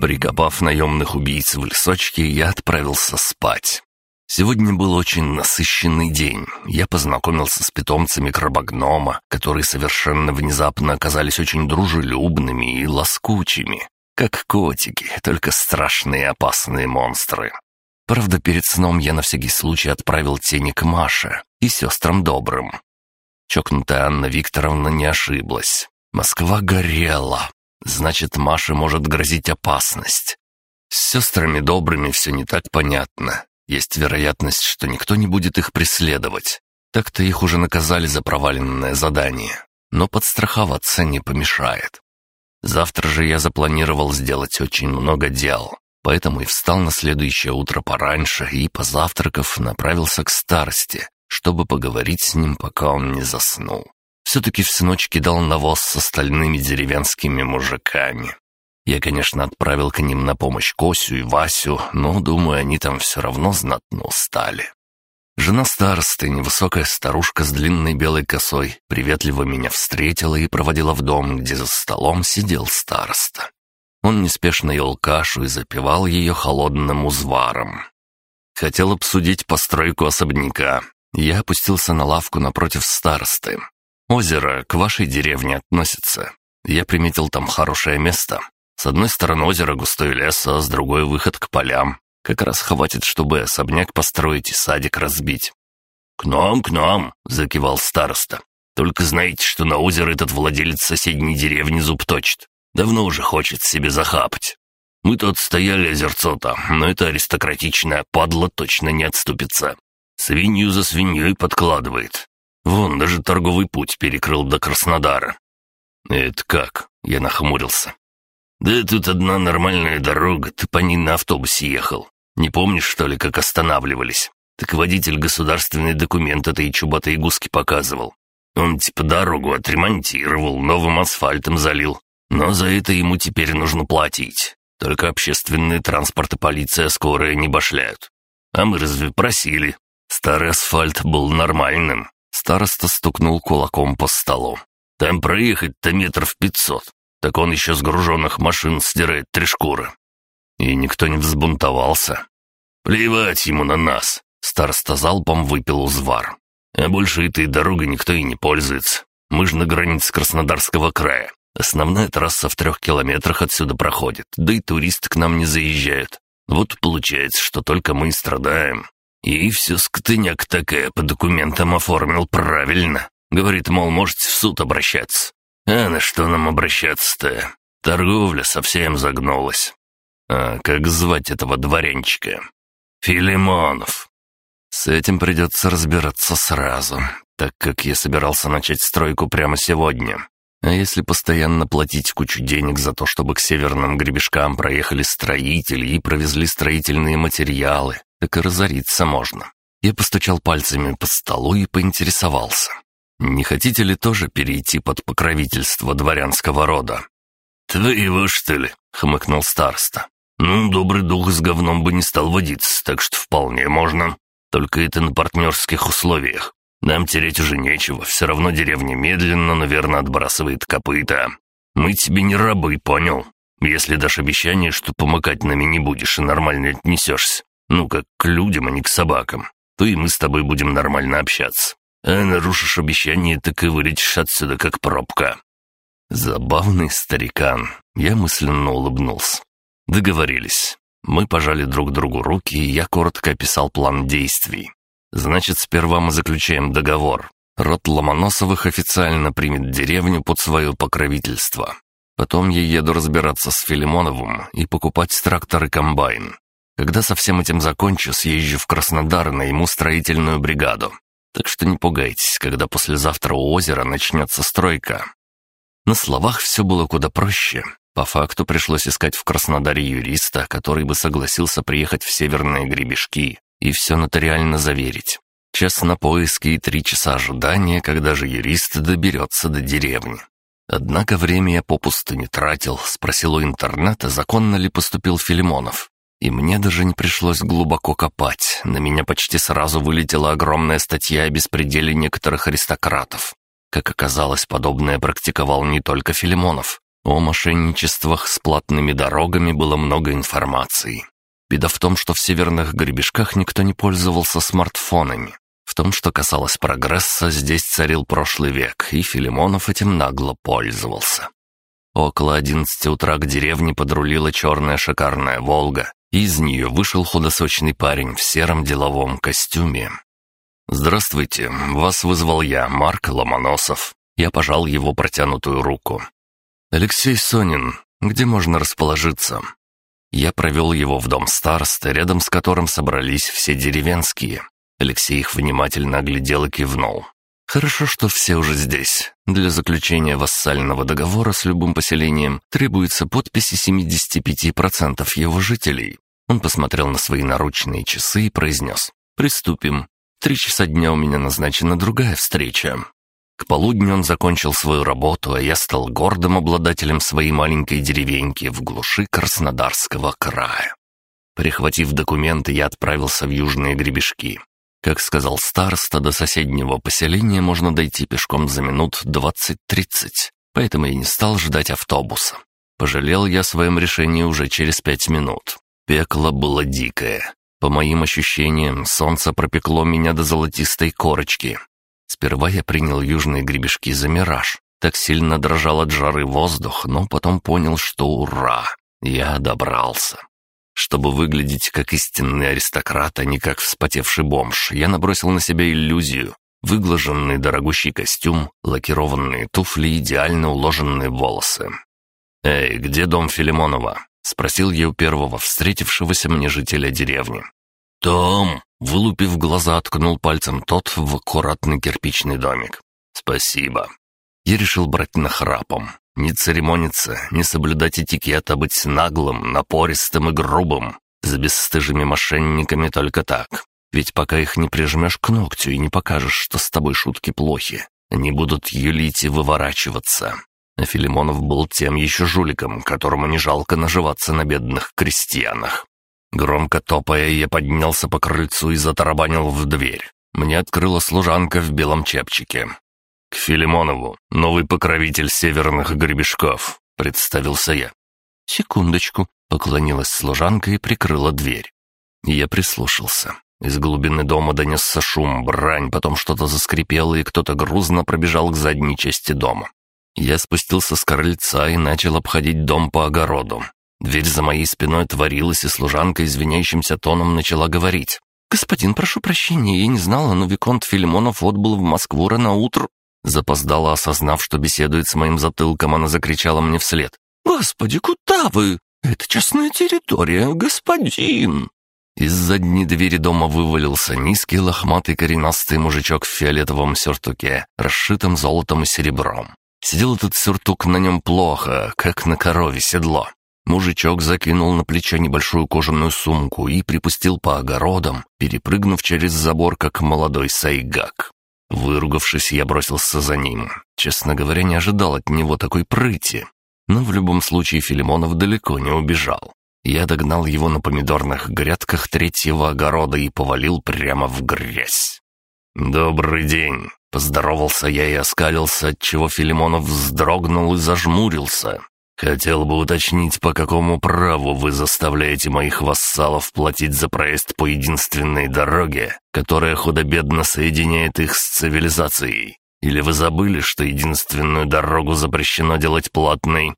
Прикопав наемных убийц в лесочке, я отправился спать. Сегодня был очень насыщенный день. Я познакомился с питомцами крабогнома, которые совершенно внезапно оказались очень дружелюбными и лоскучими. Как котики, только страшные и опасные монстры. Правда, перед сном я на всякий случай отправил тени к Маше и сестрам добрым. Чокнутая Анна Викторовна не ошиблась. Москва горела. Значит, Маше может грозить опасность. С сестрами добрыми все не так понятно. Есть вероятность, что никто не будет их преследовать. Так-то их уже наказали за проваленное задание. Но подстраховаться не помешает. Завтра же я запланировал сделать очень много дел. Поэтому и встал на следующее утро пораньше и, позавтракав, направился к старости, чтобы поговорить с ним, пока он не заснул. Все-таки всю ночь кидал навоз с остальными деревенскими мужиками. Я, конечно, отправил к ним на помощь Косю и Васю, но, думаю, они там все равно знатно устали. Жена старосты, невысокая старушка с длинной белой косой, приветливо меня встретила и проводила в дом, где за столом сидел староста. Он неспешно ел кашу и запивал ее холодным узваром. Хотел обсудить постройку особняка. Я опустился на лавку напротив старосты. Озеро к вашей деревне относится. Я приметил там хорошее место. С одной стороны озеро густой лес, а с другой выход к полям. Как раз хватит, чтобы особняк построить и садик разбить. «К нам, к нам!» — закивал староста. «Только знаете, что на озеро этот владелец соседней деревни зуб точит. Давно уже хочет себе захапать. Мы тут стояли озерцо-то, но это аристократичная падла точно не отступится. Свинью за свиньей подкладывает. Вон, даже торговый путь перекрыл до Краснодара. Это как? Я нахмурился. Да тут одна нормальная дорога, ты по ней на автобусе ехал. Не помнишь, что ли, как останавливались? Так водитель государственный документ этой чубатой гуски показывал. Он типа дорогу отремонтировал, новым асфальтом залил, но за это ему теперь нужно платить. Только общественный транспорт и полиция скорая не башляют. А мы разве просили? Старый асфальт был нормальным. Староста стукнул кулаком по столу. Там проехать-то метров пятьсот. Так он еще с груженных машин стирает три шкуры. И никто не взбунтовался. Плевать ему на нас. Староста залпом выпил узвар. А больше этой дорогой никто и не пользуется. Мы же на границе Краснодарского края. Основная трасса в трех километрах отсюда проходит, да и туристы к нам не заезжают. Вот получается, что только мы и страдаем. И все скотыняк такая по документам оформил правильно. Говорит, мол, можете в суд обращаться. А на что нам обращаться-то? Торговля совсем загнулась. А как звать этого дворянчика? Филимонов. С этим придется разбираться сразу, так как я собирался начать стройку прямо сегодня. А если постоянно платить кучу денег за то, чтобы к северным гребешкам проехали строители и провезли строительные материалы, так и разориться можно. Я постучал пальцами по столу и поинтересовался. «Не хотите ли тоже перейти под покровительство дворянского рода?» «Твоего, что ли?» — хмыкнул староста. «Ну, добрый дух с говном бы не стал водиться, так что вполне можно. Только это на партнерских условиях. Нам терять уже нечего, все равно деревня медленно, но верно отбрасывает копыта. Мы тебе не рабы, понял? Если дашь обещание, что помыкать нами не будешь и нормально отнесешься, ну, как к людям, а не к собакам, то и мы с тобой будем нормально общаться. А нарушишь обещание, так и вылетишь отсюда, как пробка». Забавный старикан. Я мысленно улыбнулся. Договорились. Мы пожали друг другу руки, и я коротко описал план действий. Значит, сперва мы заключаем договор. Род Ломоносовых официально примет деревню под свое покровительство. Потом я еду разбираться с Филимоновым и покупать трактор и комбайн. Когда со всем этим закончу, съезжу в Краснодар и найму строительную бригаду. Так что не пугайтесь, когда послезавтра у озера начнется стройка. На словах все было куда проще. По факту пришлось искать в Краснодаре юриста, который бы согласился приехать в северные гребешки и все нотариально заверить. Час на поиски и три часа ожидания, когда же юрист доберется до деревни. Однако время я попусту не тратил, спросил у интернета, законно ли поступил Филимонов. И мне даже не пришлось глубоко копать, на меня почти сразу вылетела огромная статья о беспределе некоторых аристократов. Как оказалось, подобное практиковал не только Филимонов. О мошенничествах с платными дорогами было много информации. Беда в том, что в северных гребешках никто не пользовался смартфонами. В том, что касалось прогресса, здесь царил прошлый век, и Филимонов этим нагло пользовался. Около одиннадцати утра к деревне подрулила черная шикарная «Волга», из нее вышел худосочный парень в сером деловом костюме. «Здравствуйте, вас вызвал я, Марк Ломоносов». Я пожал его протянутую руку. «Алексей Сонин, где можно расположиться?» Я провел его в дом старосты, рядом с которым собрались все деревенские. Алексей их внимательно оглядел и кивнул. «Хорошо, что все уже здесь. Для заключения вассального договора с любым поселением требуется подписи 75% его жителей». Он посмотрел на свои наручные часы и произнес. «Приступим. Три часа дня у меня назначена другая встреча. К полудню он закончил свою работу, а я стал гордым обладателем своей маленькой деревеньки в глуши Краснодарского края. Прихватив документы, я отправился в южные гребешки. Как сказал староста, до соседнего поселения можно дойти пешком за минут 20-30, поэтому я не стал ждать автобуса. Пожалел я о своем решении уже через пять минут. Пекло было дикое. По моим ощущениям, солнце пропекло меня до золотистой корочки, Сперва я принял южные гребешки за мираж. Так сильно дрожал от жары воздух, но потом понял, что ура, я добрался. Чтобы выглядеть как истинный аристократ, а не как вспотевший бомж, я набросил на себя иллюзию. Выглаженный дорогущий костюм, лакированные туфли, идеально уложенные волосы. «Эй, где дом Филимонова?» — спросил я у первого встретившегося мне жителя деревни. «Том!» Вылупив глаза, ткнул пальцем тот в аккуратный кирпичный домик. «Спасибо». Я решил брать нахрапом. Не церемониться, не соблюдать этикет, а быть наглым, напористым и грубым. За бесстыжими мошенниками только так. Ведь пока их не прижмешь к ногтю и не покажешь, что с тобой шутки плохи, они будут юлить и выворачиваться. А Филимонов был тем еще жуликом, которому не жалко наживаться на бедных крестьянах. Громко топая, я поднялся по крыльцу и затарабанил в дверь. Мне открыла служанка в белом чепчике. «К Филимонову, новый покровитель северных гребешков», — представился я. «Секундочку», — поклонилась служанка и прикрыла дверь. Я прислушался. Из глубины дома донесся шум, брань, потом что-то заскрипело, и кто-то грузно пробежал к задней части дома. Я спустился с крыльца и начал обходить дом по огороду. Дверь за моей спиной отворилась, и служанка извиняющимся тоном начала говорить. «Господин, прошу прощения, я не знала, но Виконт Филимонов отбыл в Москву рано утро». Запоздала, осознав, что беседует с моим затылком, она закричала мне вслед. «Господи, куда вы? Это частная территория, господин!» Из задней двери дома вывалился низкий лохматый коренастый мужичок в фиолетовом сюртуке, расшитом золотом и серебром. Сидел этот сюртук на нем плохо, как на корове седло. Мужичок закинул на плечо небольшую кожаную сумку и припустил по огородам, перепрыгнув через забор, как молодой сайгак. Выругавшись, я бросился за ним. Честно говоря, не ожидал от него такой прыти. Но в любом случае Филимонов далеко не убежал. Я догнал его на помидорных грядках третьего огорода и повалил прямо в грязь. «Добрый день!» — поздоровался я и оскалился, отчего Филимонов вздрогнул и зажмурился. Хотел бы уточнить, по какому праву вы заставляете моих вассалов платить за проезд по единственной дороге, которая худо-бедно соединяет их с цивилизацией? Или вы забыли, что единственную дорогу запрещено делать платной?»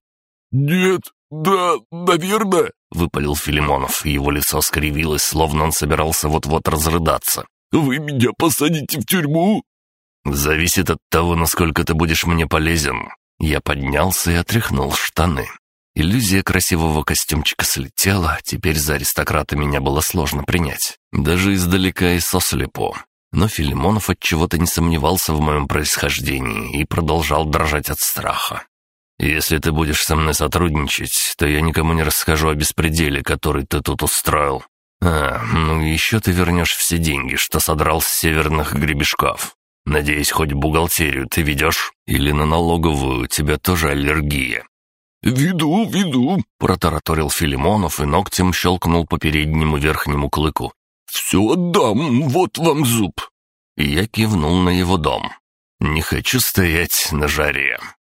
«Нет, да, наверное», — выпалил Филимонов, и его лицо скривилось, словно он собирался вот-вот разрыдаться. «Вы меня посадите в тюрьму?» «Зависит от того, насколько ты будешь мне полезен. Я поднялся и отряхнул штаны. Иллюзия красивого костюмчика слетела, теперь за аристократа меня было сложно принять. Даже издалека и сослепо. Но Филимонов от чего-то не сомневался в моем происхождении и продолжал дрожать от страха. «Если ты будешь со мной сотрудничать, то я никому не расскажу о беспределе, который ты тут устроил. А, ну еще ты вернешь все деньги, что содрал с северных гребешков. Надеюсь, хоть бухгалтерию ты ведешь? Или на налоговую у тебя тоже аллергия?» «Веду, веду», — протараторил Филимонов и ногтем щелкнул по переднему верхнему клыку. «Все отдам, вот вам зуб». я кивнул на его дом. «Не хочу стоять на жаре.